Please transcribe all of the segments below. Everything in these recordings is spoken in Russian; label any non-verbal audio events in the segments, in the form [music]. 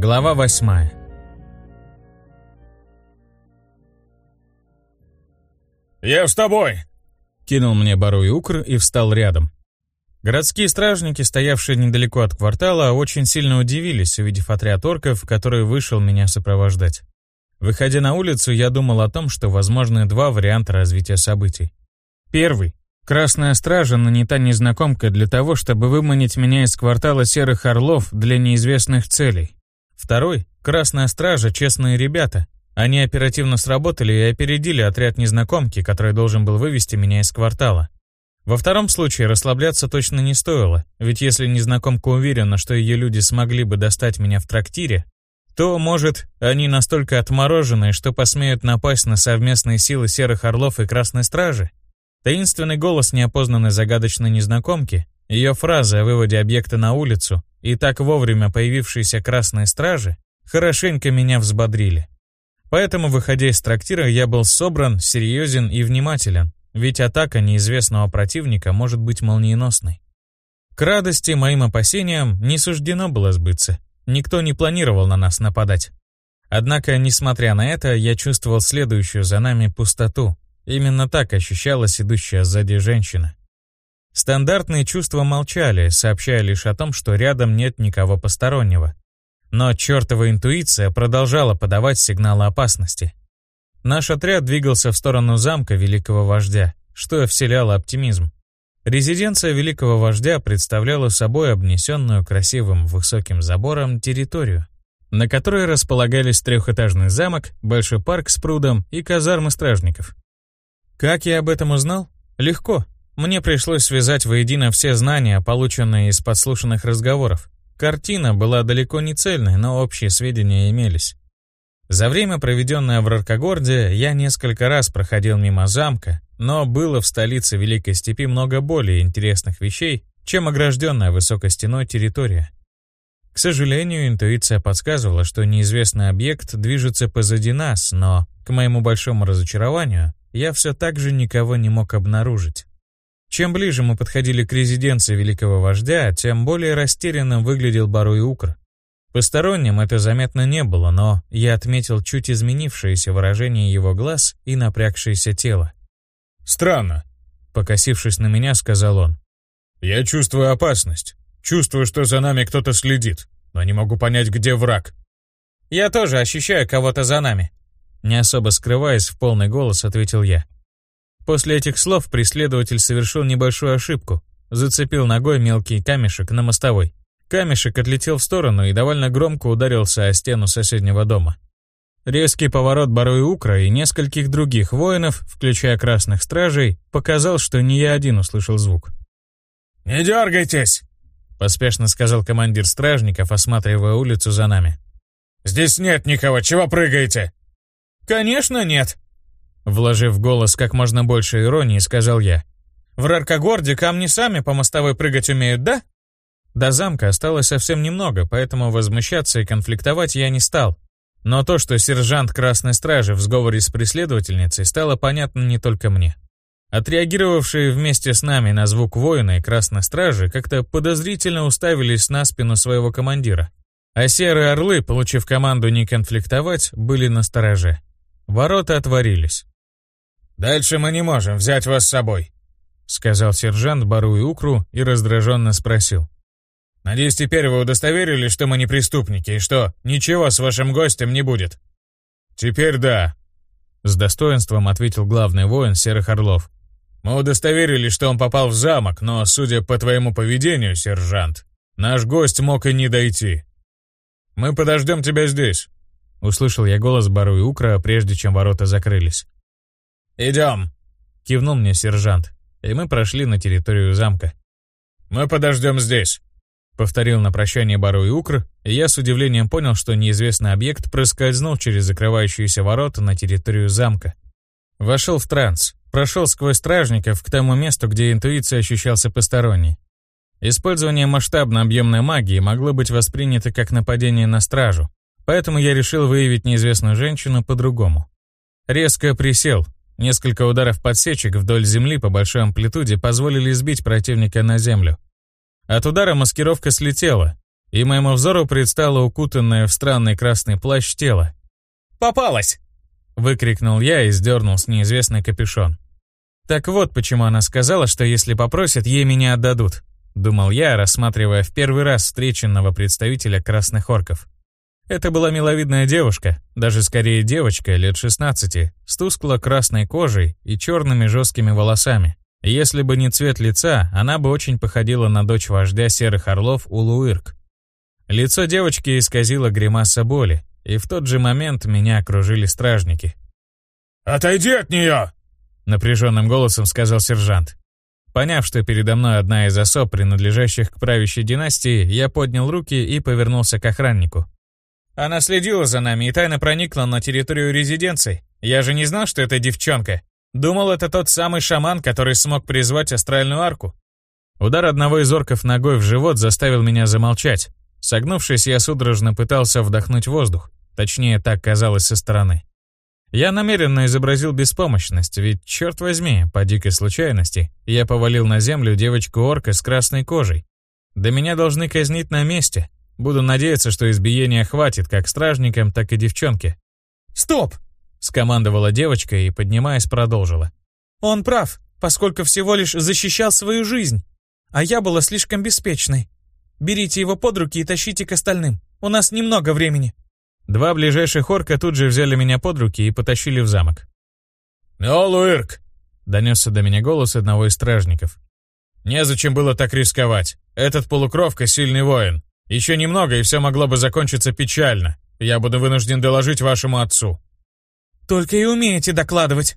Глава восьмая. «Я с тобой!» — кинул мне Баруй Укр и встал рядом. Городские стражники, стоявшие недалеко от квартала, очень сильно удивились, увидев отряд орков, который вышел меня сопровождать. Выходя на улицу, я думал о том, что возможны два варианта развития событий. Первый. Красная стража нанята незнакомкой для того, чтобы выманить меня из квартала Серых Орлов для неизвестных целей. Второй. Красная стража — честные ребята. Они оперативно сработали и опередили отряд незнакомки, который должен был вывести меня из квартала. Во втором случае расслабляться точно не стоило, ведь если незнакомка уверена, что ее люди смогли бы достать меня в трактире, то, может, они настолько отмороженные, что посмеют напасть на совместные силы Серых Орлов и Красной Стражи? Таинственный голос неопознанной загадочной незнакомки, ее фраза о выводе объекта на улицу и так вовремя появившиеся Красные Стражи хорошенько меня взбодрили. Поэтому, выходя из трактира, я был собран, серьезен и внимателен, ведь атака неизвестного противника может быть молниеносной. К радости моим опасениям не суждено было сбыться. Никто не планировал на нас нападать. Однако, несмотря на это, я чувствовал следующую за нами пустоту. Именно так ощущалась идущая сзади женщина. Стандартные чувства молчали, сообщая лишь о том, что рядом нет никого постороннего. Но чертова интуиция продолжала подавать сигналы опасности. Наш отряд двигался в сторону замка великого вождя, что вселяло оптимизм. Резиденция великого вождя представляла собой обнесенную красивым высоким забором территорию, на которой располагались трехэтажный замок, большой парк с прудом и казармы стражников. Как я об этом узнал? Легко. Мне пришлось связать воедино все знания, полученные из подслушанных разговоров. Картина была далеко не цельной, но общие сведения имелись. За время, проведенное в Раркогорде, я несколько раз проходил мимо замка, но было в столице Великой Степи много более интересных вещей, чем огражденная высокой стеной территория. К сожалению, интуиция подсказывала, что неизвестный объект движется позади нас, но, к моему большому разочарованию, я все так же никого не мог обнаружить. Чем ближе мы подходили к резиденции великого вождя, тем более растерянным выглядел Баруй Укр. Посторонним это заметно не было, но я отметил чуть изменившееся выражение его глаз и напрягшееся тело. «Странно», — покосившись на меня, сказал он. «Я чувствую опасность. Чувствую, что за нами кто-то следит, но не могу понять, где враг». «Я тоже ощущаю кого-то за нами», — не особо скрываясь, в полный голос ответил я. После этих слов преследователь совершил небольшую ошибку, зацепил ногой мелкий камешек на мостовой. Камешек отлетел в сторону и довольно громко ударился о стену соседнего дома. Резкий поворот Баруи Укра и нескольких других воинов, включая красных стражей, показал, что не я один услышал звук. «Не дергайтесь!» — поспешно сказал командир стражников, осматривая улицу за нами. «Здесь нет никого, чего прыгаете?» «Конечно нет!» Вложив в голос как можно больше иронии, сказал я. «В Раркогорде камни сами по мостовой прыгать умеют, да?» До замка осталось совсем немного, поэтому возмущаться и конфликтовать я не стал. Но то, что сержант Красной Стражи в сговоре с преследовательницей, стало понятно не только мне. Отреагировавшие вместе с нами на звук воина и Красной Стражи как-то подозрительно уставились на спину своего командира. А серые орлы, получив команду не конфликтовать, были на стороже. Ворота отворились. «Дальше мы не можем взять вас с собой», — сказал сержант Бару Укру и раздраженно спросил. Надеюсь, теперь вы удостоверились, что мы не преступники, и что ничего с вашим гостем не будет?» «Теперь да», — с достоинством ответил главный воин Серых Орлов. «Мы удостоверились, что он попал в замок, но, судя по твоему поведению, сержант, наш гость мог и не дойти. Мы подождем тебя здесь», — услышал я голос Бару Укра, прежде чем ворота закрылись. «Идем», — кивнул мне сержант, и мы прошли на территорию замка. «Мы подождем здесь», Повторил на прощание Бару и Укр, и я с удивлением понял, что неизвестный объект проскользнул через закрывающиеся ворота на территорию замка. Вошел в транс, прошел сквозь стражников к тому месту, где интуиция ощущался посторонней. Использование масштабно объемной магии могло быть воспринято как нападение на стражу, поэтому я решил выявить неизвестную женщину по-другому. Резко присел. Несколько ударов подсечек вдоль земли по большой амплитуде позволили сбить противника на землю. От удара маскировка слетела. и моему взору предстало укутанное в странный красный плащ тело. «Попалась!» — выкрикнул я и сдернул с неизвестный капюшон. Так вот, почему она сказала, что если попросят, ей меня отдадут. Думал я, рассматривая в первый раз встреченного представителя красных орков. Это была миловидная девушка, даже скорее девочка, лет 16, с тускло-красной кожей и черными жесткими волосами. Если бы не цвет лица, она бы очень походила на дочь вождя серых орлов Улуирк. Лицо девочки исказило гримаса боли, и в тот же момент меня окружили стражники. «Отойди от нее!» — напряженным голосом сказал сержант. Поняв, что передо мной одна из особ, принадлежащих к правящей династии, я поднял руки и повернулся к охраннику. Она следила за нами и тайно проникла на территорию резиденции. Я же не знал, что это девчонка. Думал, это тот самый шаман, который смог призвать астральную арку. Удар одного из орков ногой в живот заставил меня замолчать. Согнувшись, я судорожно пытался вдохнуть воздух. Точнее, так казалось со стороны. Я намеренно изобразил беспомощность, ведь, черт возьми, по дикой случайности, я повалил на землю девочку-орка с красной кожей. Да меня должны казнить на месте, Буду надеяться, что избиения хватит как стражникам, так и девчонке. «Стоп!» — скомандовала девочка и, поднимаясь, продолжила. «Он прав, поскольку всего лишь защищал свою жизнь, а я была слишком беспечной. Берите его под руки и тащите к остальным. У нас немного времени». Два ближайших орка тут же взяли меня под руки и потащили в замок. «Неолуирк!» — донесся до меня голос одного из стражников. «Незачем было так рисковать. Этот полукровка — сильный воин. Еще немного, и все могло бы закончиться печально. Я буду вынужден доложить вашему отцу». «Только и умеете докладывать».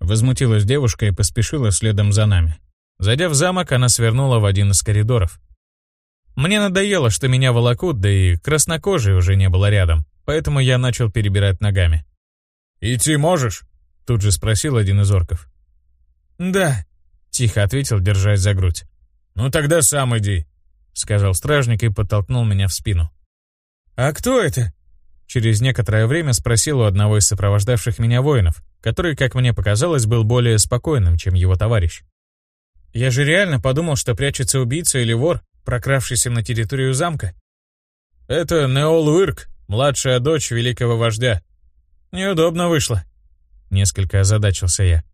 Возмутилась девушка и поспешила следом за нами. Зайдя в замок, она свернула в один из коридоров. Мне надоело, что меня волокут, да и краснокожей уже не было рядом, поэтому я начал перебирать ногами. «Идти можешь?» — тут же спросил один из орков. «Да», — тихо ответил, держась за грудь. «Ну тогда сам иди сказал стражник и подтолкнул меня в спину. «А кто это?» Через некоторое время спросил у одного из сопровождавших меня воинов, который, как мне показалось, был более спокойным, чем его товарищ. Я же реально подумал, что прячется убийца или вор, прокравшийся на территорию замка. Это Неолуирк, младшая дочь великого вождя. Неудобно вышло. Несколько озадачился я.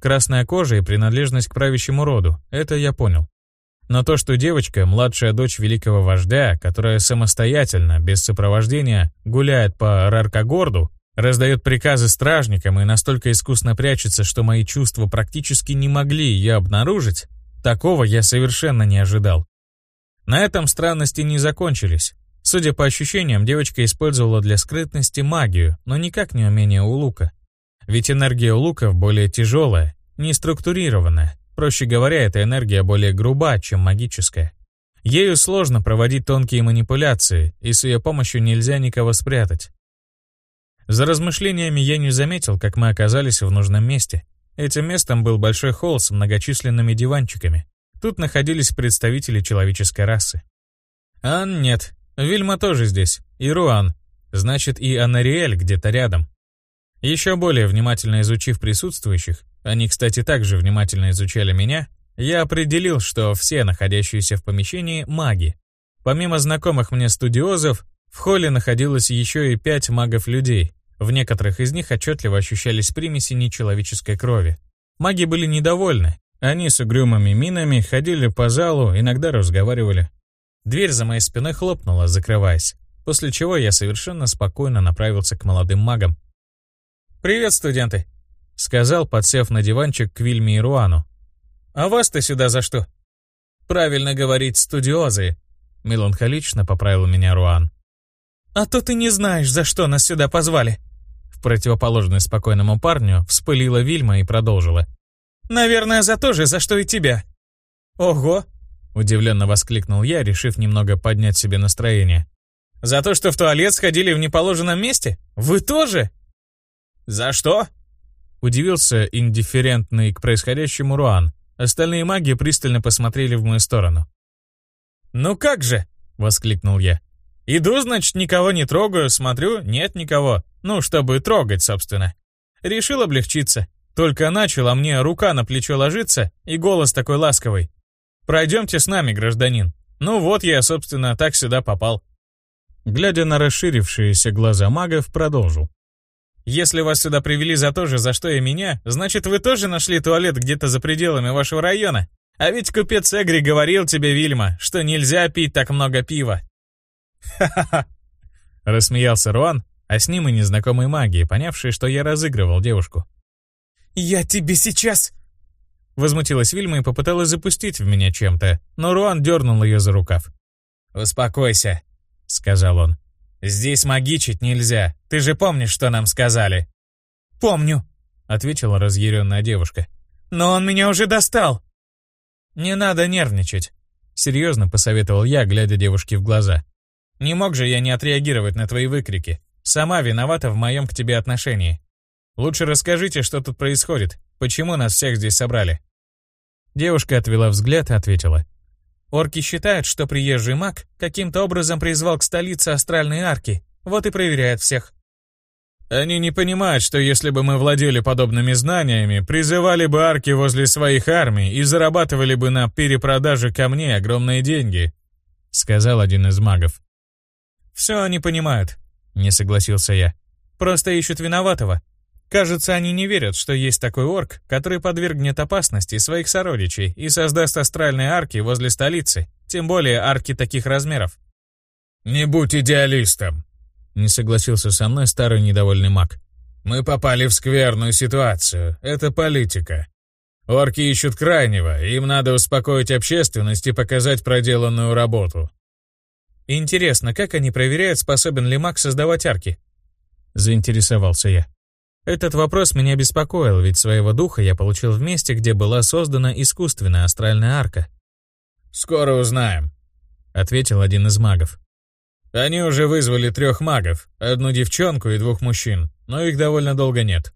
Красная кожа и принадлежность к правящему роду, это я понял. Но то, что девочка, младшая дочь великого вождя, которая самостоятельно, без сопровождения, гуляет по Раркогорду, раздает приказы стражникам и настолько искусно прячется, что мои чувства практически не могли ее обнаружить, такого я совершенно не ожидал. На этом странности не закончились. Судя по ощущениям, девочка использовала для скрытности магию, но никак не умение у лука. Ведь энергия у луков более тяжелая, не структурированная, Проще говоря, эта энергия более груба, чем магическая. Ею сложно проводить тонкие манипуляции, и с ее помощью нельзя никого спрятать. За размышлениями я не заметил, как мы оказались в нужном месте. Этим местом был большой холл с многочисленными диванчиками. Тут находились представители человеческой расы. Ан нет, Вильма тоже здесь, и Руан. Значит, и Анариэль где-то рядом. Еще более внимательно изучив присутствующих, они, кстати, также внимательно изучали меня, я определил, что все находящиеся в помещении — маги. Помимо знакомых мне студиозов, в холле находилось еще и пять магов-людей. В некоторых из них отчетливо ощущались примеси нечеловеческой крови. Маги были недовольны. Они с угрюмыми минами ходили по залу, иногда разговаривали. Дверь за моей спиной хлопнула, закрываясь, после чего я совершенно спокойно направился к молодым магам. «Привет, студенты!» — сказал, подсев на диванчик к Вильме и Руану. «А вас-то сюда за что?» «Правильно говорить, студиозы», — меланхолично поправил меня Руан. «А то ты не знаешь, за что нас сюда позвали». В противоположность спокойному парню вспылила Вильма и продолжила. «Наверное, за то же, за что и тебя». «Ого!» — удивленно воскликнул я, решив немного поднять себе настроение. «За то, что в туалет сходили в неположенном месте? Вы тоже?» «За что?» Удивился индифферентный к происходящему Руан. Остальные маги пристально посмотрели в мою сторону. «Ну как же!» — воскликнул я. «Иду, значит, никого не трогаю, смотрю, нет никого. Ну, чтобы трогать, собственно. Решил облегчиться. Только начал, а мне рука на плечо ложится, и голос такой ласковый. «Пройдемте с нами, гражданин. Ну вот я, собственно, так сюда попал. Глядя на расширившиеся глаза магов, продолжил. Если вас сюда привели за то же, за что и меня, значит, вы тоже нашли туалет где-то за пределами вашего района. А ведь купец Эгри говорил тебе, Вильма, что нельзя пить так много пива. Ха-ха-ха. Рассмеялся Руан, а с ним и незнакомые маги, понявшие, что я разыгрывал девушку. «Я тебе сейчас...» Возмутилась Вильма и попыталась запустить в меня чем-то, но Руан дернул ее за рукав. «Успокойся», — сказал он. «Здесь магичить нельзя. Ты же помнишь, что нам сказали?» «Помню», — ответила разъяренная девушка. «Но он меня уже достал». «Не надо нервничать», — серьезно посоветовал я, глядя девушке в глаза. «Не мог же я не отреагировать на твои выкрики. Сама виновата в моем к тебе отношении. Лучше расскажите, что тут происходит, почему нас всех здесь собрали». Девушка отвела взгляд и ответила. Орки считают, что приезжий маг каким-то образом призвал к столице астральные арки, вот и проверяют всех. Они не понимают, что если бы мы владели подобными знаниями, призывали бы арки возле своих армий и зарабатывали бы на перепродаже камней огромные деньги, сказал один из магов. Все они понимают, не согласился я. Просто ищут виноватого. Кажется, они не верят, что есть такой орк, который подвергнет опасности своих сородичей и создаст астральные арки возле столицы, тем более арки таких размеров. «Не будь идеалистом», — не согласился со мной старый недовольный маг. «Мы попали в скверную ситуацию. Это политика. Орки ищут крайнего, им надо успокоить общественность и показать проделанную работу». «Интересно, как они проверяют, способен ли маг создавать арки?» — заинтересовался я. Этот вопрос меня беспокоил, ведь своего духа я получил в месте, где была создана искусственная астральная арка. «Скоро узнаем», — ответил один из магов. «Они уже вызвали трех магов, одну девчонку и двух мужчин, но их довольно долго нет».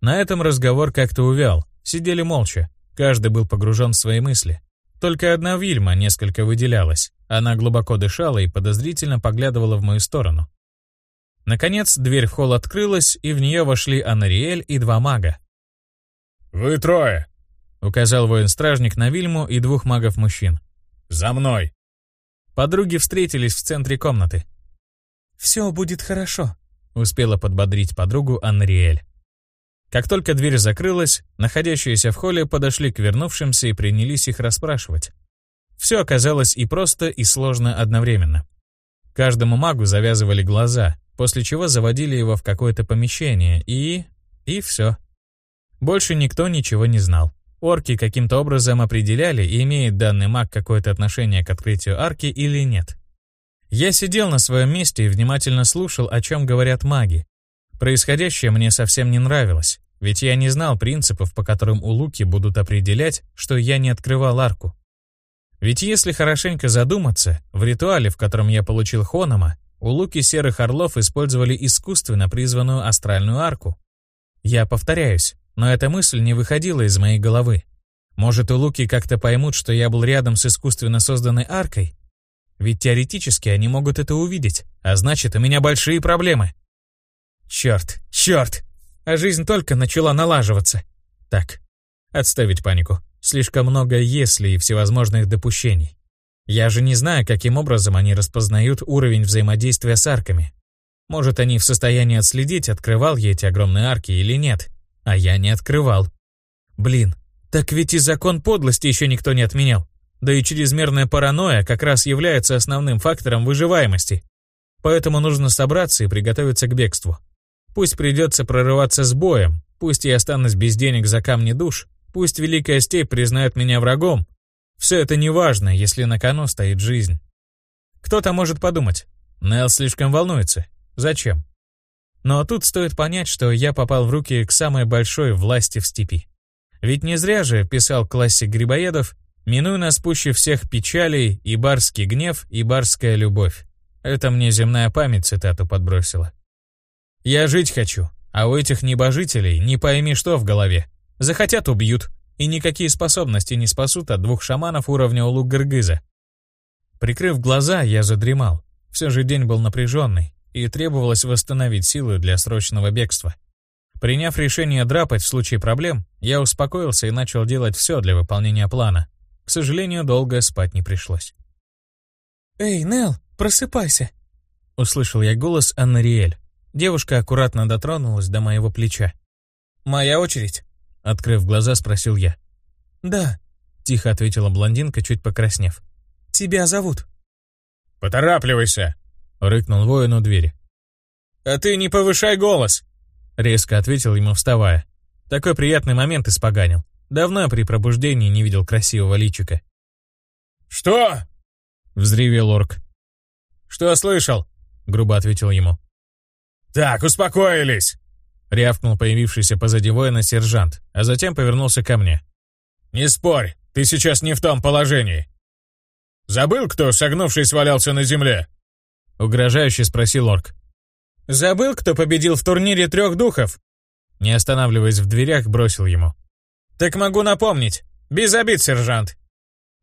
На этом разговор как-то увял, сидели молча, каждый был погружен в свои мысли. Только одна Вильма несколько выделялась, она глубоко дышала и подозрительно поглядывала в мою сторону. Наконец, дверь в холл открылась, и в нее вошли Анариэль и два мага. «Вы трое!» — указал воин-стражник на Вильму и двух магов-мужчин. «За мной!» Подруги встретились в центре комнаты. «Все будет хорошо», — успела подбодрить подругу Анриэль. Как только дверь закрылась, находящиеся в холле подошли к вернувшимся и принялись их расспрашивать. Все оказалось и просто, и сложно одновременно. Каждому магу завязывали глаза, после чего заводили его в какое-то помещение и... и все. Больше никто ничего не знал. Орки каким-то образом определяли, имеет данный маг какое-то отношение к открытию арки или нет. Я сидел на своем месте и внимательно слушал, о чем говорят маги. Происходящее мне совсем не нравилось, ведь я не знал принципов, по которым улуки будут определять, что я не открывал арку. Ведь если хорошенько задуматься, в ритуале, в котором я получил Хонома, у луки серых орлов использовали искусственно призванную астральную арку. Я повторяюсь, но эта мысль не выходила из моей головы. Может, у луки как-то поймут, что я был рядом с искусственно созданной аркой? Ведь теоретически они могут это увидеть, а значит, у меня большие проблемы. Черт, черт! А жизнь только начала налаживаться. Так, отставить панику. Слишком много «если» и всевозможных допущений. Я же не знаю, каким образом они распознают уровень взаимодействия с арками. Может, они в состоянии отследить, открывал я эти огромные арки или нет. А я не открывал. Блин, так ведь и закон подлости еще никто не отменял. Да и чрезмерная паранойя как раз является основным фактором выживаемости. Поэтому нужно собраться и приготовиться к бегству. Пусть придется прорываться с боем, пусть я останусь без денег за камни душ, пусть Великая Степь признает меня врагом, все это не важно, если на кону стоит жизнь. Кто-то может подумать, Нелл слишком волнуется. Зачем? Но тут стоит понять, что я попал в руки к самой большой власти в степи. Ведь не зря же писал классик Грибоедов «Минуй нас пуще всех печалей, и барский гнев, и барская любовь». Это мне земная память цитату подбросила. Я жить хочу, а у этих небожителей не пойми что в голове. Захотят — убьют, и никакие способности не спасут от двух шаманов уровня Улук-Гыргыза. Прикрыв глаза, я задремал. Все же день был напряженный, и требовалось восстановить силы для срочного бегства. Приняв решение драпать в случае проблем, я успокоился и начал делать все для выполнения плана. К сожалению, долго спать не пришлось. «Эй, Нел, просыпайся!» Услышал я голос Аннариэль. Девушка аккуратно дотронулась до моего плеча. «Моя очередь?» Открыв глаза, спросил я. «Да», — тихо ответила блондинка, чуть покраснев. «Тебя зовут». «Поторапливайся!» — рыкнул воин у двери. «А ты не повышай голос!» — резко ответил ему, вставая. Такой приятный момент испоганил. Давно при пробуждении не видел красивого личика. «Что?» — взревел орк. «Что слышал?» — грубо ответил ему. «Так, успокоились!» — рявкнул появившийся позади воина сержант, а затем повернулся ко мне. «Не спорь, ты сейчас не в том положении. Забыл, кто, согнувшись, валялся на земле?» Угрожающе спросил орк. «Забыл, кто победил в турнире трех духов?» Не останавливаясь в дверях, бросил ему. «Так могу напомнить. Без обид, сержант!»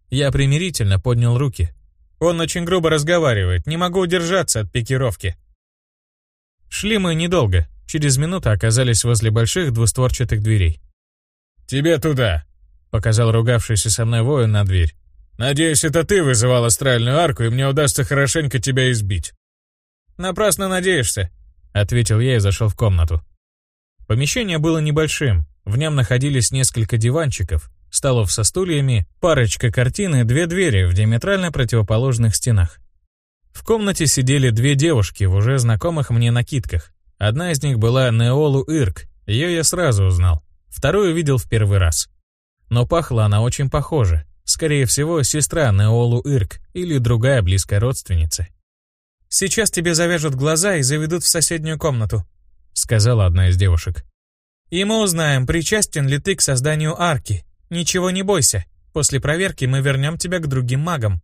Я примирительно поднял руки. Он очень грубо разговаривает, не могу удержаться от пикировки. Шли мы недолго. Через минуту оказались возле больших двустворчатых дверей. «Тебе туда», — показал ругавшийся со мной воин на дверь. «Надеюсь, это ты вызывал астральную арку, и мне удастся хорошенько тебя избить». «Напрасно надеешься», — ответил я и зашел в комнату. Помещение было небольшим, в нем находились несколько диванчиков, столов со стульями, парочка картин и две двери в диаметрально противоположных стенах. В комнате сидели две девушки в уже знакомых мне накидках. Одна из них была Неолу Ирк, ее я сразу узнал. Вторую видел в первый раз. Но пахла она очень похоже. Скорее всего, сестра Неолу Ирк или другая близкая родственница. «Сейчас тебе завяжут глаза и заведут в соседнюю комнату», — сказала одна из девушек. «И мы узнаем, причастен ли ты к созданию арки. Ничего не бойся. После проверки мы вернем тебя к другим магам».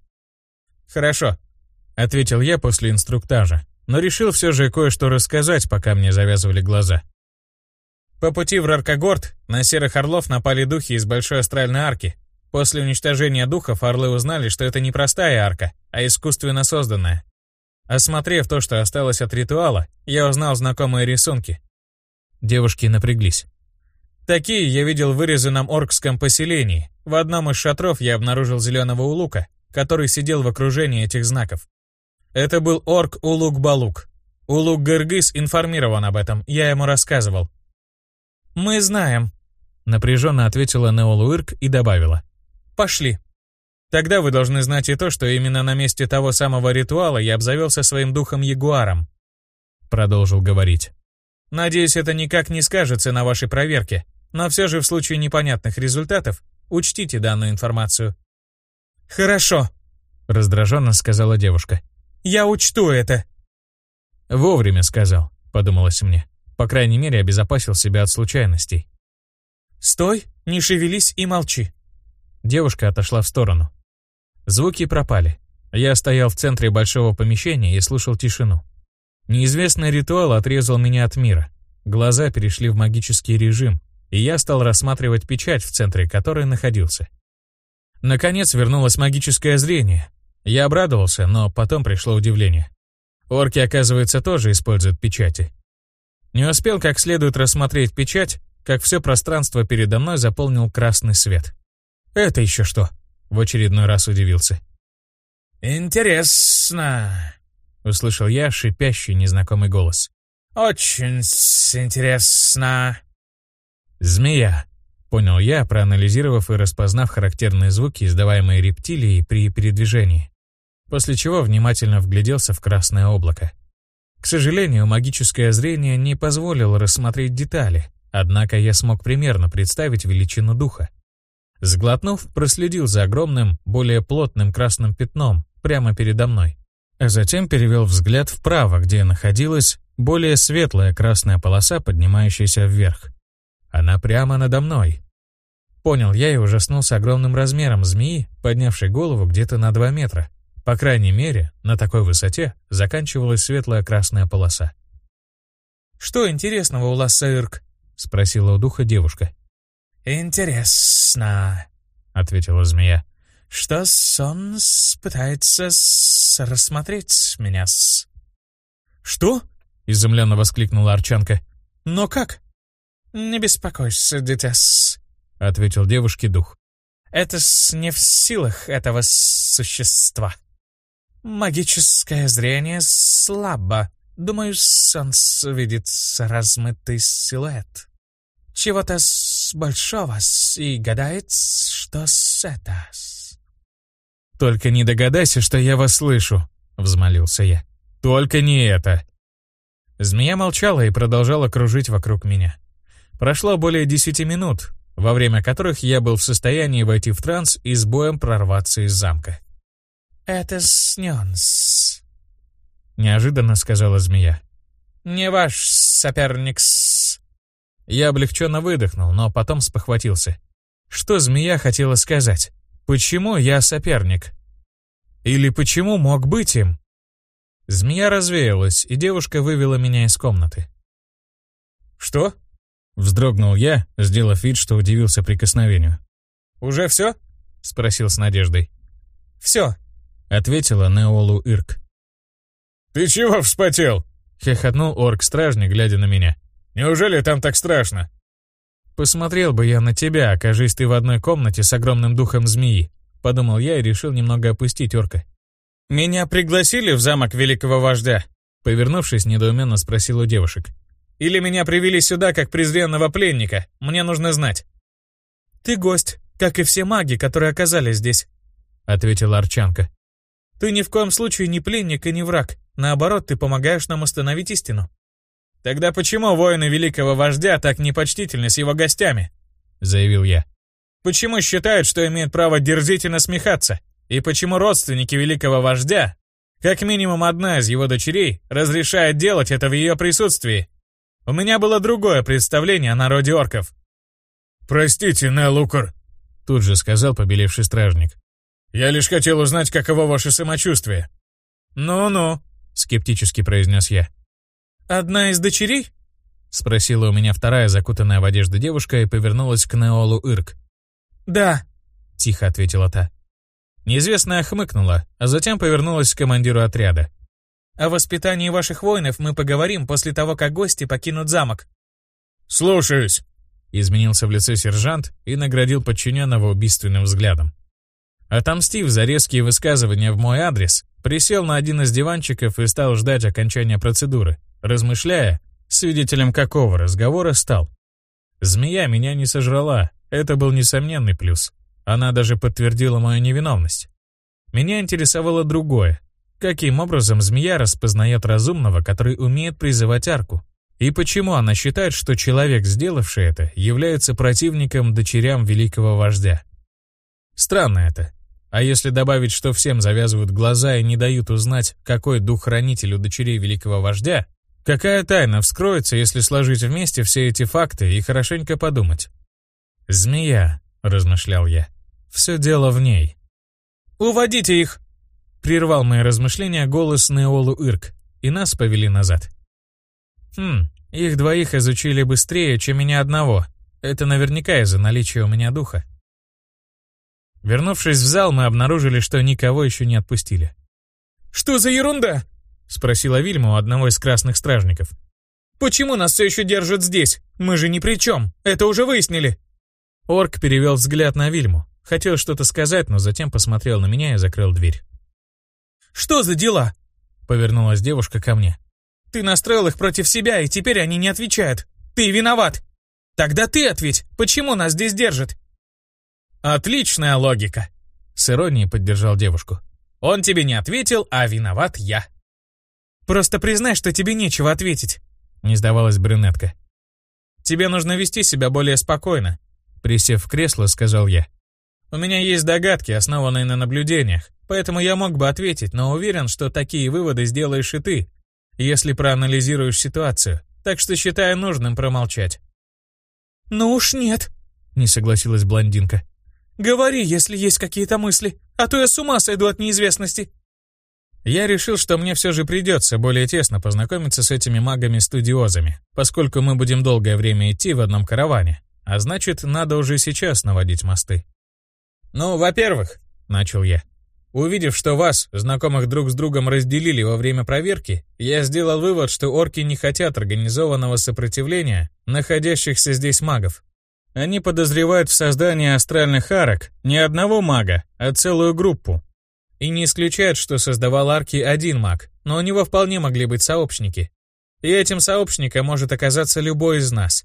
«Хорошо», — ответил я после инструктажа, но решил все же кое-что рассказать, пока мне завязывали глаза. По пути в Раркогорд на серых орлов напали духи из Большой Астральной Арки. После уничтожения духов орлы узнали, что это не простая арка, а искусственно созданная. Осмотрев то, что осталось от ритуала, я узнал знакомые рисунки. Девушки напряглись. Такие я видел в вырезанном оркском поселении. В одном из шатров я обнаружил зеленого улука, который сидел в окружении этих знаков. Это был орк Улук-Балук. Улук-Гыргыз информирован об этом, я ему рассказывал. «Мы знаем», — напряженно ответила Неолуирк и добавила. «Пошли». Тогда вы должны знать и то, что именно на месте того самого ритуала я обзавелся своим духом-ягуаром. Продолжил говорить. Надеюсь, это никак не скажется на вашей проверке, но все же в случае непонятных результатов учтите данную информацию. «Хорошо», — раздраженно сказала девушка. «Я учту это». «Вовремя сказал», — подумалось мне. По крайней мере, обезопасил себя от случайностей. «Стой, не шевелись и молчи». Девушка отошла в сторону. Звуки пропали. Я стоял в центре большого помещения и слушал тишину. Неизвестный ритуал отрезал меня от мира. Глаза перешли в магический режим, и я стал рассматривать печать в центре которой находился. Наконец вернулось магическое зрение. Я обрадовался, но потом пришло удивление. Орки, оказывается, тоже используют печати. Не успел как следует рассмотреть печать, как все пространство передо мной заполнил красный свет. «Это еще что?» — в очередной раз удивился. «Интересно», — услышал я шипящий незнакомый голос. «Очень интересно». «Змея», — понял я, проанализировав и распознав характерные звуки, издаваемые рептилией при передвижении, после чего внимательно вгляделся в красное облако. К сожалению, магическое зрение не позволило рассмотреть детали, однако я смог примерно представить величину духа. Сглотнув, проследил за огромным, более плотным красным пятном прямо передо мной. А затем перевел взгляд вправо, где находилась более светлая красная полоса, поднимающаяся вверх. Она прямо надо мной. Понял я и ужаснулся огромным размером змеи, поднявшей голову где-то на 2 метра. По крайней мере, на такой высоте заканчивалась светлая красная полоса. «Что интересного у Лассаирк?» — спросила у духа девушка. «Интересно», — ответила змея. «Что сон пытается рассмотреть меня-с?» «Что?» — изумленно воскликнула Арчанка. «Но как?» «Не беспокойся, дитя-с», — ответил девушке дух. «Это с не в силах этого существа». «Магическое зрение слабо. Думаю, солнце видит размытый силуэт. Чего-то с большого и гадает, что с это. «Только не догадайся, что я вас слышу», — взмолился я. «Только не это». Змея молчала и продолжала кружить вокруг меня. Прошло более десяти минут, во время которых я был в состоянии войти в транс и с боем прорваться из замка. «Это снёнс», — неожиданно сказала змея. «Не ваш соперник -с. Я облегченно выдохнул, но потом спохватился. Что змея хотела сказать? Почему я соперник? Или почему мог быть им? Змея развеялась, и девушка вывела меня из комнаты. «Что?» — вздрогнул я, сделав вид, что удивился прикосновению. «Уже все?» — спросил с надеждой. «Все», — ответила Неолу Ирк. «Ты чего вспотел?» — хохотнул орк-стражник, глядя на меня. «Неужели там так страшно?» «Посмотрел бы я на тебя, окажись ты в одной комнате с огромным духом змеи», — подумал я и решил немного опустить орка. «Меня пригласили в замок великого вождя?» Повернувшись, недоуменно спросил у девушек. «Или меня привели сюда как презренного пленника? Мне нужно знать». «Ты гость, как и все маги, которые оказались здесь», — ответила Арчанка. «Ты ни в коем случае не пленник и не враг. Наоборот, ты помогаешь нам установить истину». «Тогда почему воины великого вождя так непочтительны с его гостями?» — заявил я. «Почему считают, что имеют право дерзить и насмехаться? И почему родственники великого вождя, как минимум одна из его дочерей, разрешает делать это в ее присутствии? У меня было другое представление о народе орков». «Простите, Нелукар», — тут же сказал побелевший стражник. «Я лишь хотел узнать, каково ваше самочувствие». «Ну-ну», — скептически произнес я. «Одна из дочерей?» — спросила у меня вторая закутанная в одежду девушка и повернулась к Неолу Ирк. «Да», — тихо ответила та. Неизвестная хмыкнула, а затем повернулась к командиру отряда. «О воспитании ваших воинов мы поговорим после того, как гости покинут замок». «Слушаюсь», — изменился в лице сержант и наградил подчиненного убийственным взглядом. Отомстив за резкие высказывания в мой адрес, присел на один из диванчиков и стал ждать окончания процедуры, размышляя, свидетелем какого разговора стал. Змея меня не сожрала, это был несомненный плюс. Она даже подтвердила мою невиновность. Меня интересовало другое. Каким образом змея распознает разумного, который умеет призывать арку? И почему она считает, что человек, сделавший это, является противником дочерям великого вождя? Странно это. А если добавить, что всем завязывают глаза и не дают узнать, какой дух-хранитель у дочерей великого вождя, какая тайна вскроется, если сложить вместе все эти факты и хорошенько подумать? «Змея», — размышлял я, — «все дело в ней». «Уводите их!» — прервал мои размышления голос Неолу Ирк, и нас повели назад. «Хм, их двоих изучили быстрее, чем меня одного. Это наверняка из-за наличия у меня духа. Вернувшись в зал, мы обнаружили, что никого еще не отпустили. «Что за ерунда?» — спросила Вильма у одного из красных стражников. «Почему нас все еще держат здесь? Мы же ни при чем. Это уже выяснили». Орк перевел взгляд на Вильму. Хотел что-то сказать, но затем посмотрел на меня и закрыл дверь. «Что за дела?» — повернулась девушка ко мне. «Ты настроил их против себя, и теперь они не отвечают. Ты виноват. Тогда ты ответь, почему нас здесь держат?» «Отличная логика!» — с иронией поддержал девушку. «Он тебе не ответил, а виноват я». «Просто признай, что тебе нечего ответить», — не сдавалась брюнетка. «Тебе нужно вести себя более спокойно», — присев в кресло, сказал я. «У меня есть догадки, основанные на наблюдениях, поэтому я мог бы ответить, но уверен, что такие выводы сделаешь и ты, если проанализируешь ситуацию, так что считаю нужным промолчать». «Ну уж нет», — не согласилась блондинка. Говори, если есть какие-то мысли, а то я с ума сойду от неизвестности. Я решил, что мне все же придется более тесно познакомиться с этими магами-студиозами, поскольку мы будем долгое время идти в одном караване, а значит, надо уже сейчас наводить мосты. «Ну, во-первых», — начал я, увидев, что вас, знакомых друг с другом, разделили во время проверки, я сделал вывод, что орки не хотят организованного сопротивления находящихся здесь магов. Они подозревают в создании астральных арок не одного мага, а целую группу. и не исключает, что создавал арки один маг, но у него вполне могли быть сообщники. И этим сообщником может оказаться любой из нас.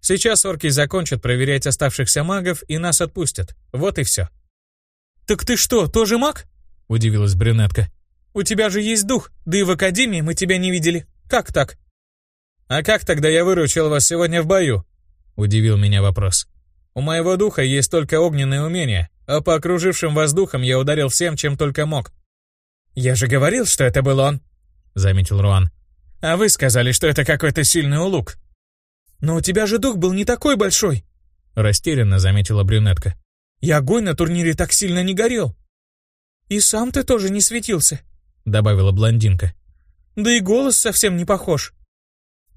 Сейчас орки закончат проверять оставшихся магов и нас отпустят. Вот и все. «Так ты что, тоже маг?» — удивилась брюнетка. «У тебя же есть дух, да и в академии мы тебя не видели. Как так?» «А как тогда я выручил вас сегодня в бою?» — удивил меня вопрос. «У моего духа есть только огненные умения, а по окружившим вас духам я ударил всем, чем только мог». «Я же говорил, что это был он», — заметил Руан. «А вы сказали, что это какой-то сильный улук». «Но у тебя же дух был не такой большой», — растерянно заметила брюнетка. «И огонь на турнире так сильно не горел». «И сам ты тоже не светился», — добавила блондинка. «Да и голос совсем не похож».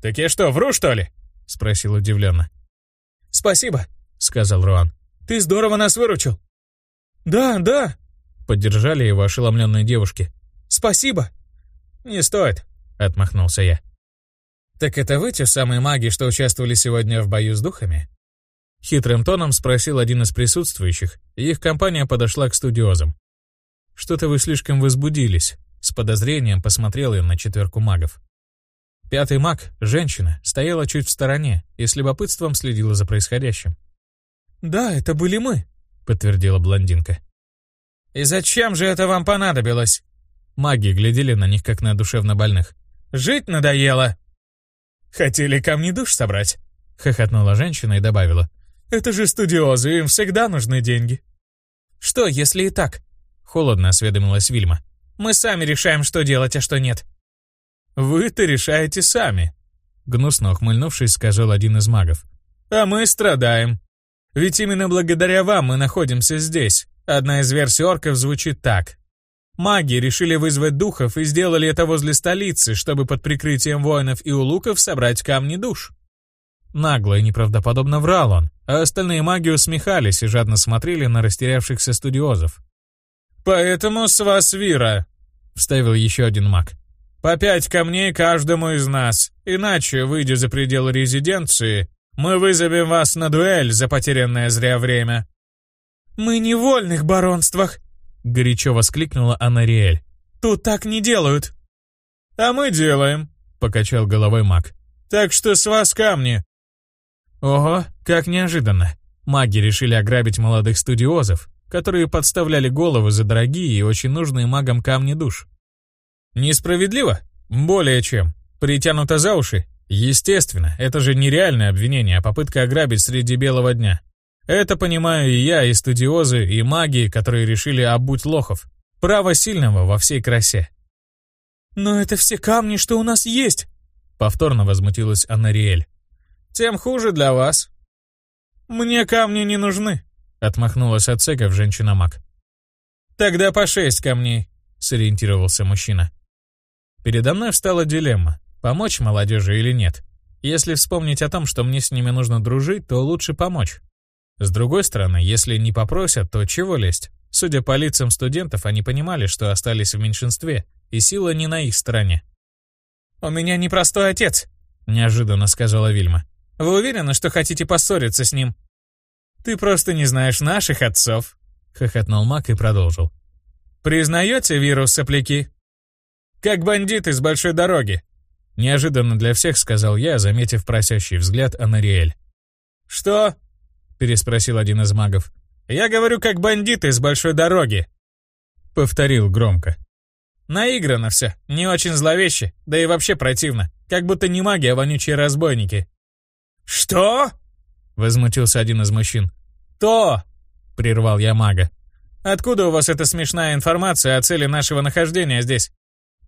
«Так я что, вру, что ли?» — спросил удивленно. «Спасибо», — сказал Руан. «Ты здорово нас выручил». «Да, да», — поддержали его ошеломленные девушки. «Спасибо». «Не стоит», — отмахнулся я. «Так это вы те самые маги, что участвовали сегодня в бою с духами?» Хитрым тоном спросил один из присутствующих, и их компания подошла к студиозам. «Что-то вы слишком возбудились», — с подозрением посмотрел я на четверку магов. Пятый маг, женщина, стояла чуть в стороне и с любопытством следила за происходящим. «Да, это были мы», — подтвердила блондинка. «И зачем же это вам понадобилось?» Маги глядели на них, как на душевно больных. «Жить надоело!» «Хотели камни душ собрать?» — хохотнула женщина и добавила. «Это же студиозы, им всегда нужны деньги». «Что, если и так?» — холодно осведомилась Вильма. «Мы сами решаем, что делать, а что нет». «Вы-то решаете сами», — гнусно ухмыльнувшись, сказал один из магов. «А мы страдаем. Ведь именно благодаря вам мы находимся здесь. Одна из версий орков звучит так. Маги решили вызвать духов и сделали это возле столицы, чтобы под прикрытием воинов и улуков собрать камни душ. Нагло и неправдоподобно врал он, а остальные маги усмехались и жадно смотрели на растерявшихся студиозов. «Поэтому с вас вира», — вставил еще один маг. «По пять камней каждому из нас, иначе, выйдя за пределы резиденции, мы вызовем вас на дуэль за потерянное зря время». «Мы не в вольных баронствах», — горячо воскликнула Анариэль. «Тут так не делают». «А мы делаем», — покачал головой маг. «Так что с вас камни». Ого, как неожиданно. Маги решили ограбить молодых студиозов, которые подставляли головы за дорогие и очень нужные магам камни душ. Несправедливо? Более чем. Притянуто за уши? Естественно, это же нереальное обвинение, а попытка ограбить среди белого дня. Это понимаю и я, и студиозы, и маги, которые решили обуть лохов. Право сильного во всей красе. «Но это все камни, что у нас есть!» Повторно возмутилась Анариэль. «Тем хуже для вас». «Мне камни не нужны», — отмахнулась от цегов женщина-маг. «Тогда по шесть камней», — сориентировался мужчина. Передо мной встала дилемма, помочь молодежи или нет. Если вспомнить о том, что мне с ними нужно дружить, то лучше помочь. С другой стороны, если не попросят, то чего лезть? Судя по лицам студентов, они понимали, что остались в меньшинстве, и сила не на их стороне. «У меня непростой отец», — неожиданно сказала Вильма. «Вы уверены, что хотите поссориться с ним?» «Ты просто не знаешь наших отцов», — хохотнул Мак и продолжил. «Признаете вирус сопляки?» «Как бандиты с большой дороги», — неожиданно для всех сказал я, заметив просящий взгляд Анариэль. «Что?» переспросил один из магов. «Я говорю, как бандиты с большой дороги», — повторил громко. «Наиграно все, не очень зловеще, да и вообще противно, как будто не маги, а вонючие разбойники». «Что?» — возмутился один из мужчин. «То!» — прервал я мага. «Откуда у вас эта смешная информация о цели нашего нахождения здесь?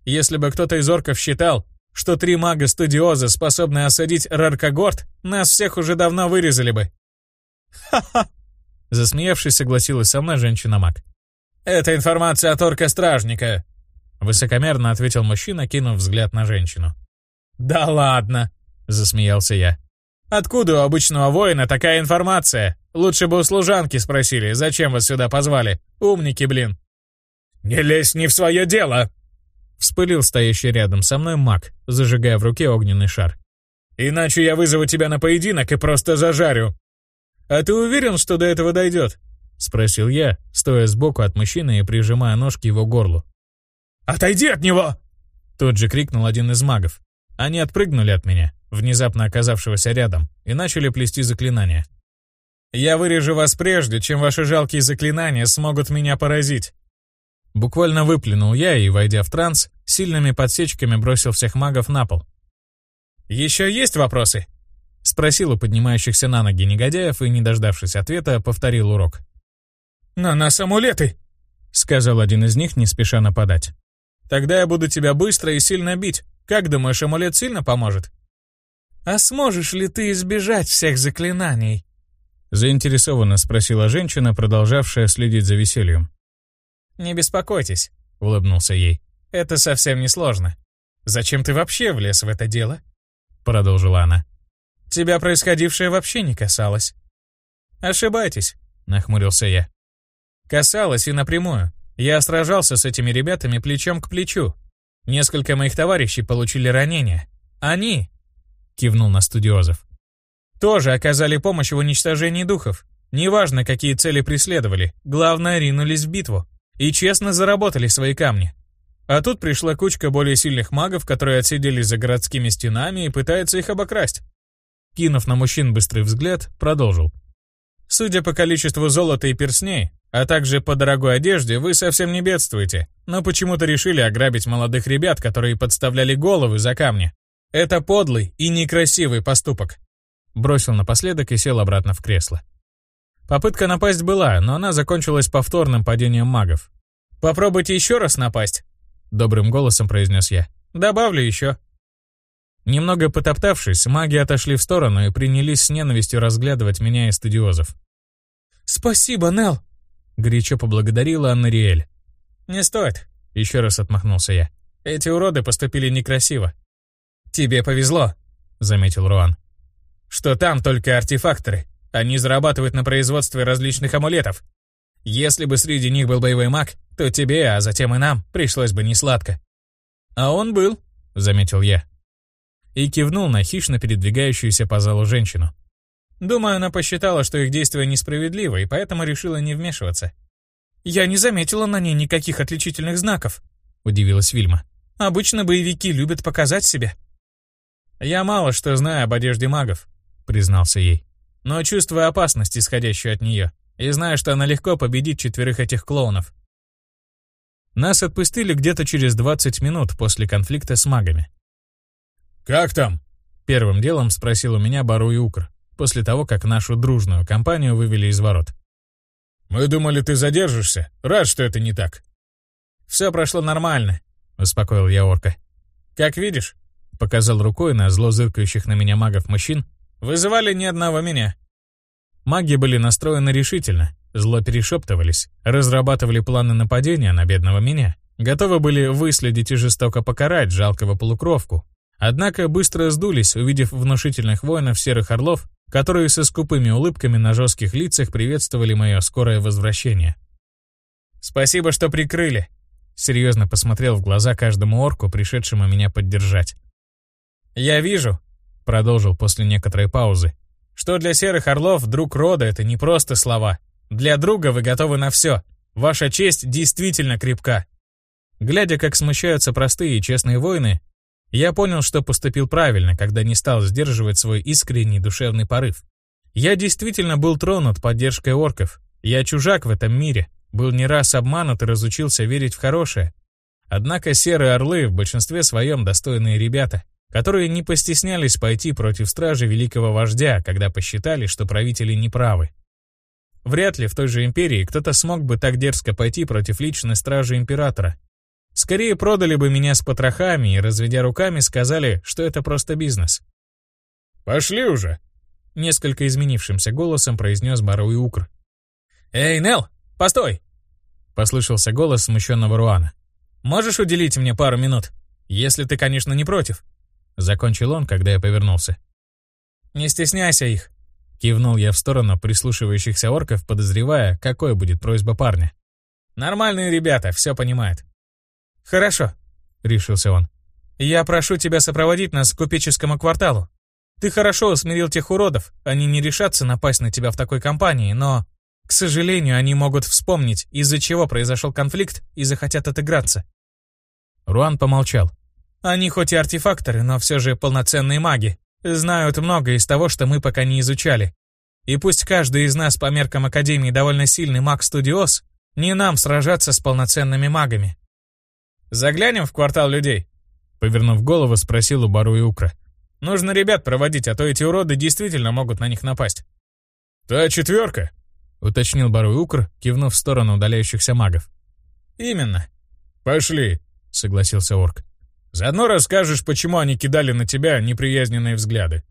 Если бы кто-то из орков считал, что три мага-студиоза способны осадить Раркогорд, нас всех уже давно вырезали бы. «Ха-ха!» Засмеявшись, согласилась со мной женщина-маг. «Это информация от орка-стражника», — высокомерно ответил мужчина, кинув взгляд на женщину. «Да ладно!» — засмеялся я. «Откуда у обычного воина такая информация? Лучше бы у служанки спросили, зачем вас сюда позвали. Умники, блин!» «Не лезь не в свое дело!» Вспылил стоящий рядом со мной маг, зажигая в руке огненный шар. «Иначе я вызову тебя на поединок и просто зажарю!» «А ты уверен, что до этого дойдет?» — спросил я, стоя сбоку от мужчины и прижимая ножки его горлу. «Отойди от него!» Тут же крикнул один из магов. Они отпрыгнули от меня, внезапно оказавшегося рядом, и начали плести заклинания. «Я вырежу вас прежде, чем ваши жалкие заклинания смогут меня поразить!» Буквально выплюнул я и, войдя в транс, сильными подсечками бросил всех магов на пол. «Еще есть вопросы?» Спросил у поднимающихся на ноги негодяев и, не дождавшись ответа, повторил урок. «На нас амулеты!» — сказал один из них, не спеша нападать. «Тогда я буду тебя быстро и сильно бить. Как думаешь, амулет сильно поможет?» «А сможешь ли ты избежать всех заклинаний?» Заинтересованно спросила женщина, продолжавшая следить за весельем. «Не беспокойтесь», — улыбнулся ей. «Это совсем не сложно. Зачем ты вообще влез в это дело?» Продолжила она. «Тебя происходившее вообще не касалось». «Ошибаетесь», — нахмурился я. «Касалось и напрямую. Я сражался с этими ребятами плечом к плечу. Несколько моих товарищей получили ранения. Они, — кивнул на студиозов, — тоже оказали помощь в уничтожении духов. Неважно, какие цели преследовали, главное, ринулись в битву и честно заработали свои камни. А тут пришла кучка более сильных магов, которые отсидели за городскими стенами и пытаются их обокрасть. Кинув на мужчин быстрый взгляд, продолжил. Судя по количеству золота и персней, а также по дорогой одежде, вы совсем не бедствуете, но почему-то решили ограбить молодых ребят, которые подставляли головы за камни. Это подлый и некрасивый поступок. Бросил напоследок и сел обратно в кресло. Попытка напасть была, но она закончилась повторным падением магов. «Попробуйте еще раз напасть», — добрым голосом произнес я. «Добавлю еще». Немного потоптавшись, маги отошли в сторону и принялись с ненавистью разглядывать меня и студиозов. «Спасибо, Нел!» — горячо поблагодарила Анна Риэль. «Не стоит», — еще раз отмахнулся я. «Эти уроды поступили некрасиво». «Тебе повезло», — заметил Руан. «Что там только артефакторы. Они зарабатывают на производстве различных амулетов. Если бы среди них был боевой маг, то тебе, а затем и нам, пришлось бы несладко». «А он был», — заметил я. И кивнул на хищно передвигающуюся по залу женщину. Думаю, она посчитала, что их действия несправедливы, и поэтому решила не вмешиваться. «Я не заметила на ней никаких отличительных знаков», — удивилась Вильма. «Обычно боевики любят показать себя». «Я мало что знаю об одежде магов», — признался ей но чувствую опасность, исходящую от нее, и знаю, что она легко победит четверых этих клоунов. Нас отпустили где-то через 20 минут после конфликта с магами. «Как там?» — первым делом спросил у меня Бару и Укр, после того, как нашу дружную компанию вывели из ворот. «Мы думали, ты задержишься. Рад, что это не так». «Все прошло нормально», — успокоил я орка. «Как видишь», — показал рукой на зло зыркающих на меня магов-мужчин, Вызывали ни одного меня. Маги были настроены решительно, зло перешептывались, разрабатывали планы нападения на бедного меня, готовы были выследить и жестоко покарать жалкого полукровку. Однако быстро сдулись, увидев внушительных воинов серых орлов, которые со скупыми улыбками на жестких лицах приветствовали мое скорое возвращение. «Спасибо, что прикрыли», — серьезно посмотрел в глаза каждому орку, пришедшему меня поддержать. «Я вижу, Продолжил после некоторой паузы. Что для серых орлов друг рода — это не просто слова. Для друга вы готовы на все. Ваша честь действительно крепка. Глядя, как смущаются простые и честные воины, я понял, что поступил правильно, когда не стал сдерживать свой искренний душевный порыв. Я действительно был тронут поддержкой орков. Я чужак в этом мире, был не раз обманут и разучился верить в хорошее. Однако серые орлы в большинстве своем достойные ребята которые не постеснялись пойти против стражи великого вождя, когда посчитали, что правители неправы. Вряд ли в той же империи кто-то смог бы так дерзко пойти против личной стражи императора. Скорее продали бы меня с потрохами и, разведя руками, сказали, что это просто бизнес. «Пошли уже!» — несколько изменившимся голосом произнес Баруи Укр. «Эй, Нел, постой!» — послышался голос смущенного Руана. «Можешь уделить мне пару минут? Если ты, конечно, не против». Закончил он, когда я повернулся. «Не стесняйся их», — кивнул я в сторону прислушивающихся орков, подозревая, какой будет просьба парня. «Нормальные ребята, все понимают». «Хорошо», — решился он. «Я прошу тебя сопроводить нас к купеческому кварталу. Ты хорошо усмирил тех уродов, они не решатся напасть на тебя в такой компании, но, к К сожалению, они могут вспомнить, из-за чего произошел конфликт, и захотят отыграться. Руан помолчал. Они хоть и артефакторы, но все же полноценные маги. Знают много из того, что мы пока не изучали. И пусть каждый из нас по меркам Академии довольно сильный маг-студиоз, не нам сражаться с полноценными магами. «Заглянем в квартал людей?» Повернув голову, спросил у Бару и Укра. «Нужно ребят проводить, а то эти уроды действительно могут на них напасть». «Та четверка?» — уточнил Бару и Укр, кивнув в сторону удаляющихся магов. «Именно». «Пошли», — согласился орк. «Заодно расскажешь, почему они кидали на тебя неприязненные взгляды».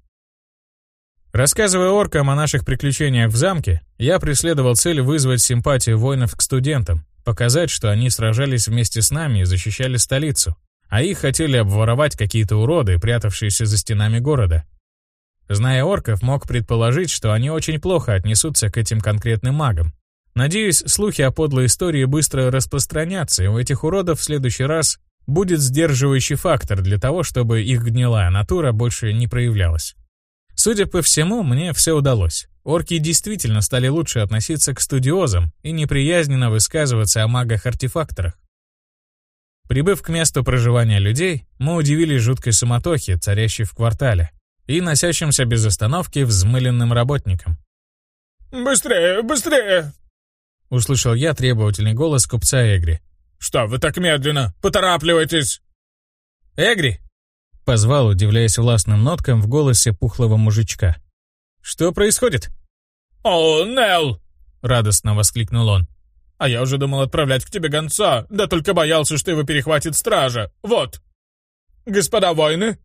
Рассказывая оркам о наших приключениях в замке, я преследовал цель вызвать симпатию воинов к студентам, показать, что они сражались вместе с нами и защищали столицу, а их хотели обворовать какие-то уроды, прятавшиеся за стенами города. Зная орков, мог предположить, что они очень плохо отнесутся к этим конкретным магам. Надеюсь, слухи о подлой истории быстро распространятся, и у этих уродов в следующий раз будет сдерживающий фактор для того, чтобы их гнилая натура больше не проявлялась. Судя по всему, мне все удалось. Орки действительно стали лучше относиться к студиозам и неприязненно высказываться о магах-артефакторах. Прибыв к месту проживания людей, мы удивились жуткой суматохе, царящей в квартале, и носящимся без остановки взмыленным работникам. «Быстрее, быстрее!» Услышал я требовательный голос купца Эгри. «Что вы так медленно? Поторапливайтесь!» «Эгри!» Позвал, удивляясь властным ноткам в голосе пухлого мужичка. «Что происходит?» «О, Нел!» — радостно воскликнул он. «А я уже думал отправлять к тебе гонца, да только боялся, что его перехватит стража. Вот!» «Господа воины!»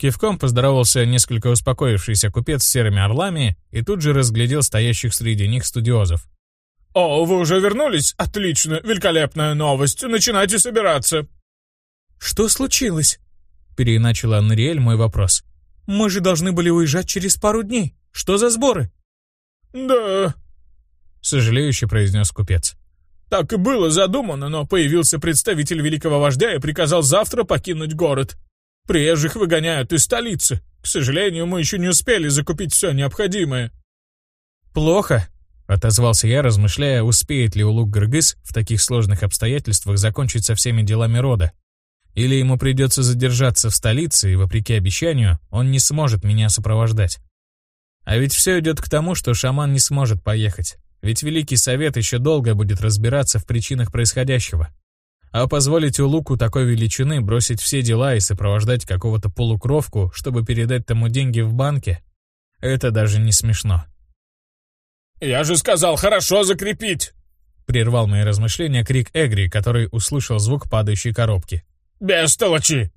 Кивком поздоровался несколько успокоившийся купец с серыми орлами и тут же разглядел стоящих среди них студиозов. «О, вы уже вернулись? Отлично, великолепная новость. Начинайте собираться». «Что случилось?» Переиначила Анриэль мой вопрос. «Мы же должны были уезжать через пару дней. Что за сборы?» «Да...» Сожалеюще произнес купец. «Так и было задумано, но появился представитель великого вождя и приказал завтра покинуть город. Приезжих выгоняют из столицы. К сожалению, мы еще не успели закупить все необходимое». «Плохо», — отозвался я, размышляя, успеет ли Улук Гыргыз в таких сложных обстоятельствах закончить со всеми делами рода. Или ему придется задержаться в столице, и, вопреки обещанию, он не сможет меня сопровождать. А ведь все идет к тому, что шаман не сможет поехать. Ведь Великий Совет еще долго будет разбираться в причинах происходящего. А позволить Улуку такой величины бросить все дела и сопровождать какого-то полукровку, чтобы передать тому деньги в банке, это даже не смешно. «Я же сказал, хорошо закрепить!» Прервал мои размышления крик Эгри, который услышал звук падающей коробки. «Бестолочи!»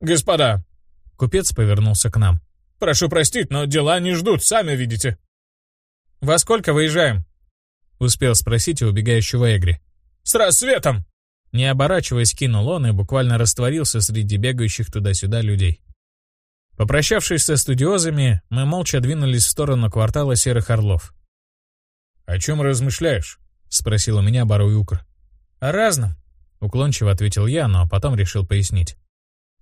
«Господа!» Купец повернулся к нам. «Прошу простить, но дела не ждут, сами видите». «Во сколько выезжаем?» Успел спросить у убегающего Эгри. «С рассветом!» Не оборачиваясь, кинул он и буквально растворился среди бегающих туда-сюда людей. Попрощавшись со студиозами, мы молча двинулись в сторону квартала Серых Орлов. «О чем размышляешь?» — спросил у меня Баруй Укр. «О разном», — уклончиво ответил я, но потом решил пояснить.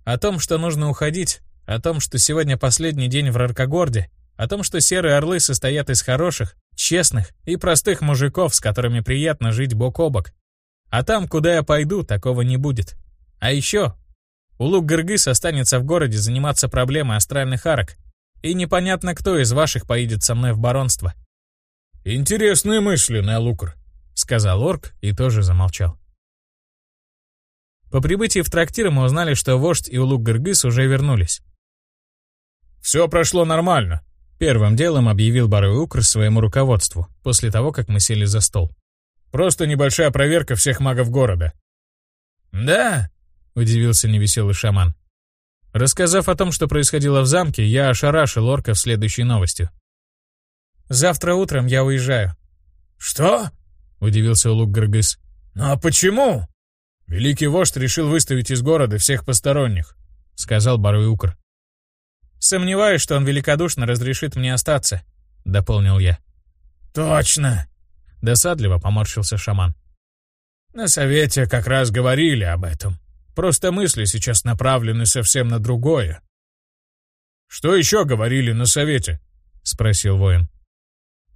«О том, что нужно уходить, о том, что сегодня последний день в Раркогорде, о том, что Серые Орлы состоят из хороших, честных и простых мужиков, с которыми приятно жить бок о бок. А там, куда я пойду, такого не будет. А еще Улук Гыргыз останется в городе заниматься проблемой астральных арок. И непонятно, кто из ваших поедет со мной в баронство. «Интересные мысли, Нелукр», — сказал орк и тоже замолчал. По прибытии в трактир мы узнали, что вождь и Улук Гыргыз уже вернулись. «Все прошло нормально», — первым делом объявил Барой Укр своему руководству, после того, как мы сели за стол. «Просто небольшая проверка всех магов города». «Да?» — удивился невеселый шаман. Рассказав о том, что происходило в замке, я ошарашил орков следующей новостью. «Завтра утром я уезжаю». «Что?» — удивился Улук Гыргыз. «Ну а почему?» «Великий вождь решил выставить из города всех посторонних», — сказал Баруй Укр. «Сомневаюсь, что он великодушно разрешит мне остаться», — дополнил я. «Точно!» — досадливо поморщился шаман. «На совете как раз говорили об этом». Просто мысли сейчас направлены совсем на другое. «Что еще говорили на совете?» — спросил воин.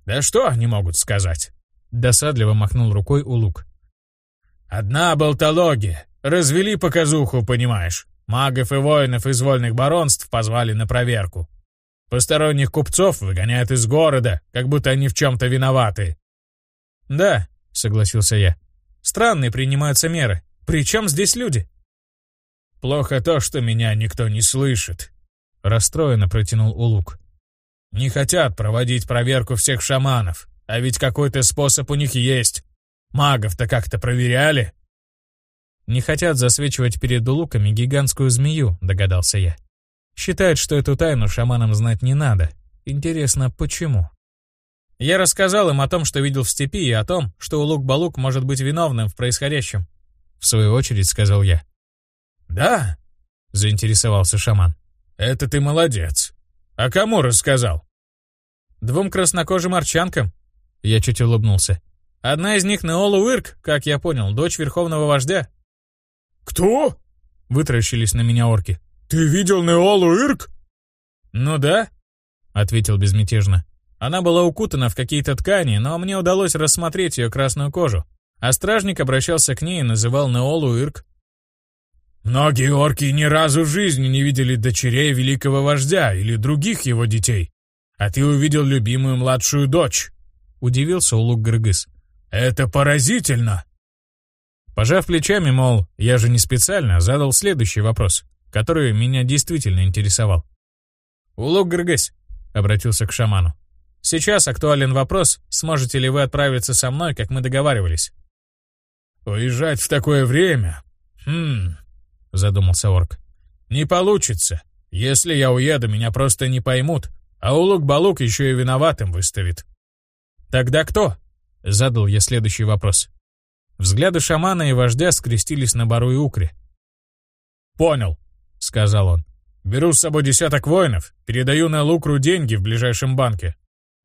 Да что они могут сказать? Досадливо махнул рукой Улук. Одна болтология. Развели показуху, понимаешь. Магов и воинов из вольных баронств позвали на проверку. Посторонних купцов выгоняют из города, как будто они в чем-то виноваты. Да, согласился я. Странные принимаются меры. Причем здесь люди? Плохо то, что меня никто не слышит. Расстроенно протянул Улук. Не хотят проводить проверку всех шаманов, а ведь какой-то способ у них есть. Магов-то как-то проверяли. Не хотят засвечивать перед улуками гигантскую змею, догадался я. Считает, что эту тайну шаманам знать не надо. Интересно, почему? Я рассказал им о том, что видел в степи, и о том, что Улук-Балук может быть виновным в происходящем. В свою очередь сказал я. «Да?» — заинтересовался шаман. «Это ты молодец. А кому рассказал?» «Двум краснокожим арчанкам». Я чуть улыбнулся. «Одна из них Неолу Уирк, как я понял, дочь верховного вождя». «Кто?» — вытаращились на меня орки. «Ты видел Неолу Ирк?» «Ну да», — ответил безмятежно. Она была укутана в какие-то ткани, но мне удалось рассмотреть ее красную кожу. А стражник обращался к ней и называл Неолу Ирк. «Многие орки ни разу в жизни не видели дочерей великого вождя или других его детей. А ты увидел любимую младшую дочь», — удивился Улук Гыргыз. «Это поразительно!» Пожав плечами, мол, я же не специально, задал следующий вопрос который меня действительно интересовал. «Улук Гыргыз», — обратился к шаману. «Сейчас актуален вопрос, сможете ли вы отправиться со мной, как мы договаривались?» «Уезжать в такое время? Хм...» — задумался орк. «Не получится. Если я уеду, меня просто не поймут, а Улук-Балук еще и виноватым выставит». «Тогда кто?» — задал я следующий вопрос. Взгляды шамана и вождя скрестились на Бару и Укре. «Понял», — сказал он. «Беру с собой десяток воинов, передаю на Лукру деньги в ближайшем банке.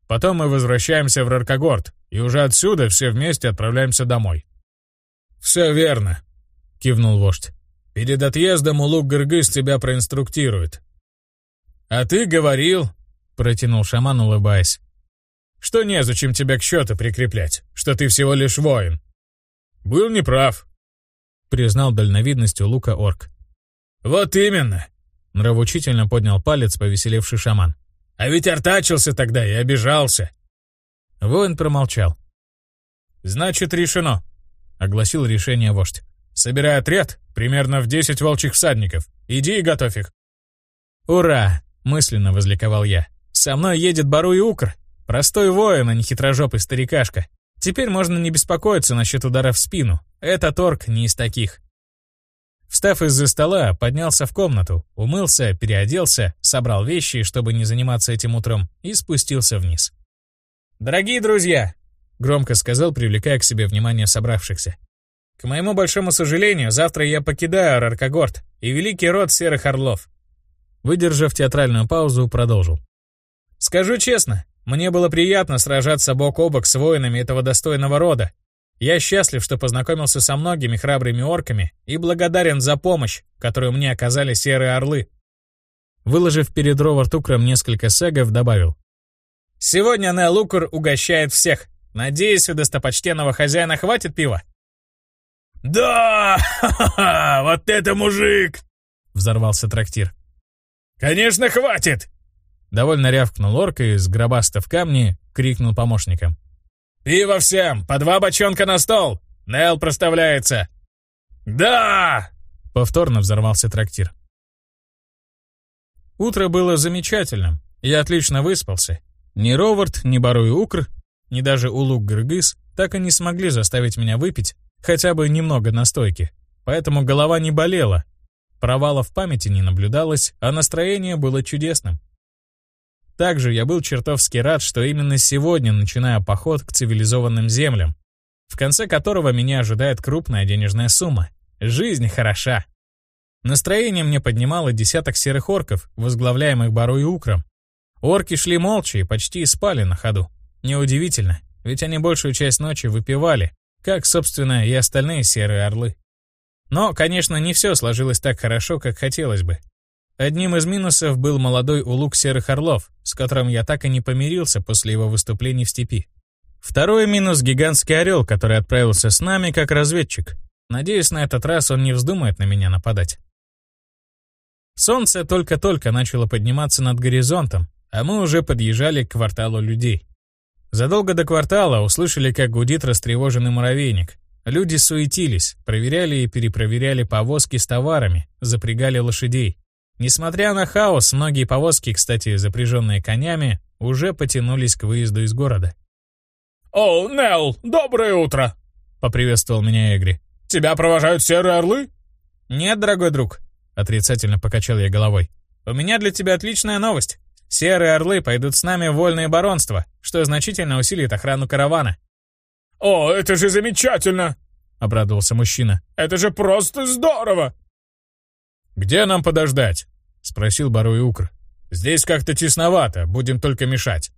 Потом мы возвращаемся в Раркогорд, и уже отсюда все вместе отправляемся домой». «Все верно», — кивнул вождь. «Перед отъездом Улук Гыргыз тебя проинструктирует». «А ты говорил», — протянул шаман, улыбаясь, «что незачем тебя к счету прикреплять, что ты всего лишь воин». «Был неправ», — признал дальновидностью Лука Орк. «Вот именно!» — нравоучительно поднял палец повеселевший шаман. «А ведь артачился тогда и обижался!» Воин промолчал. «Значит, решено!» — огласил решение вождь. «Собирай отряд, примерно в десять волчьих всадников. Иди и готовь их». «Ура!» — мысленно возликовал я. «Со мной едет Бару и Укр. Простой воин, а не хитрожопый старикашка. Теперь можно не беспокоиться насчет удара в спину. Это торг не из таких. Встав из-за стола, поднялся в комнату, умылся, переоделся, собрал вещи, чтобы не заниматься этим утром, и спустился вниз. «Дорогие друзья!» — громко сказал, привлекая к себе внимание собравшихся. «К моему большому сожалению, завтра я покидаю Араркогорд и великий род Серых Орлов». Выдержав театральную паузу, продолжил. «Скажу честно, мне было приятно сражаться бок о бок с воинами этого достойного рода, я счастлив, что познакомился со многими храбрыми орками и благодарен за помощь, которую мне оказали серые орлы. Выложив перед Ровард Укром несколько сегов, добавил. «Сегодня Нелукур угощает всех. Надеюсь, у достопочтенного хозяина хватит пива?» «Да! [laughs] Вот это мужик!» — взорвался трактир. «Конечно, хватит!» Довольно рявкнул орк и, сгробастав камни, крикнул помощникам. «Пиво всем! По два бочонка на стол! Нел проставляется!» «Да!» — повторно взорвался трактир. Утро было замечательным. Я отлично выспался. Ни Ровард, ни Баруй Укр, ни даже Улук Гыргыз так и не смогли заставить меня выпить хотя бы немного настойки. Поэтому голова не болела, провала в памяти не наблюдалось, а настроение было чудесным. Также я был чертовски рад, что именно сегодня начинаю поход к цивилизованным землям, в конце которого меня ожидает крупная денежная сумма. Жизнь хороша. Настроение мне поднимало десяток серых орков, возглавляемых Бару и Укром. Орки шли молча и почти спали на ходу. Неудивительно, ведь они большую часть ночи выпивали, как, собственно, и остальные серые орлы. Но, конечно, не все сложилось так хорошо, как хотелось бы. Одним из минусов был молодой улук Серых Орлов, с которым я так и не помирился после его выступлений в степи. Второй минус — гигантский орел, который отправился с нами как разведчик. Надеюсь, на этот раз он не вздумает на меня нападать. Солнце только-только начало подниматься над горизонтом, а мы уже подъезжали к кварталу людей. Задолго до квартала услышали, как гудит растревоженный муравейник. Люди суетились, проверяли и перепроверяли повозки с товарами, запрягали лошадей. Несмотря на хаос, многие повозки, кстати, запряженные конями, уже потянулись к выезду из города. «О, Нелл, доброе утро!» — поприветствовал меня Эгри. «Тебя провожают серые орлы?» «Нет, дорогой друг», — отрицательно покачал я головой. «У меня для тебя отличная новость. Серые орлы пойдут с нами в вольное баронство, что значительно усилит охрану каравана». «О, это же замечательно!» — обрадовался мужчина. «Это же просто здорово!» «Где нам подождать?» — спросил Баруй Укр. «Здесь как-то тесновато, будем только мешать».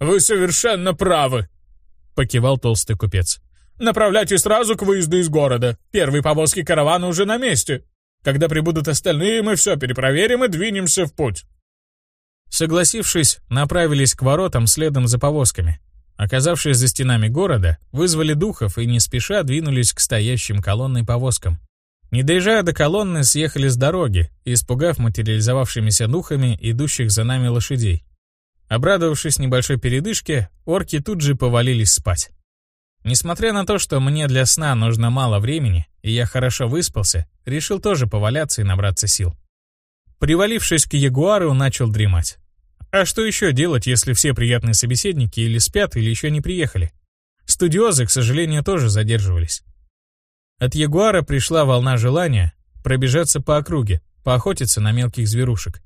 «Вы совершенно правы!» — покивал толстый купец. «Направляйте сразу к выезду из города. Первые повозки каравана уже на месте. Когда прибудут остальные, мы все перепроверим и двинемся в путь». Согласившись, направились к воротам следом за повозками. Оказавшись за стенами города, вызвали духов и не спеша двинулись к стоящим колонной повозкам. Не доезжая до колонны, съехали с дороги, испугав материализовавшимися духами идущих за нами лошадей. Обрадовавшись небольшой передышке, орки тут же повалились спать. Несмотря на то, что мне для сна нужно мало времени, и я хорошо выспался, решил тоже поваляться и набраться сил. Привалившись к ягуару, начал дремать. А что еще делать, если все приятные собеседники или спят, или еще не приехали? Студиозы, к сожалению, тоже задерживались. От ягуара пришла волна желания пробежаться по округе, поохотиться на мелких зверушек.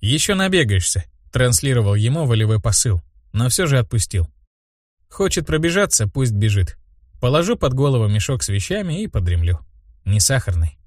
«Еще набегаешься», — транслировал ему волевой посыл, но все же отпустил. Хочет пробежаться, пусть бежит. Положу под голову мешок с вещами и подремлю. Не сахарный.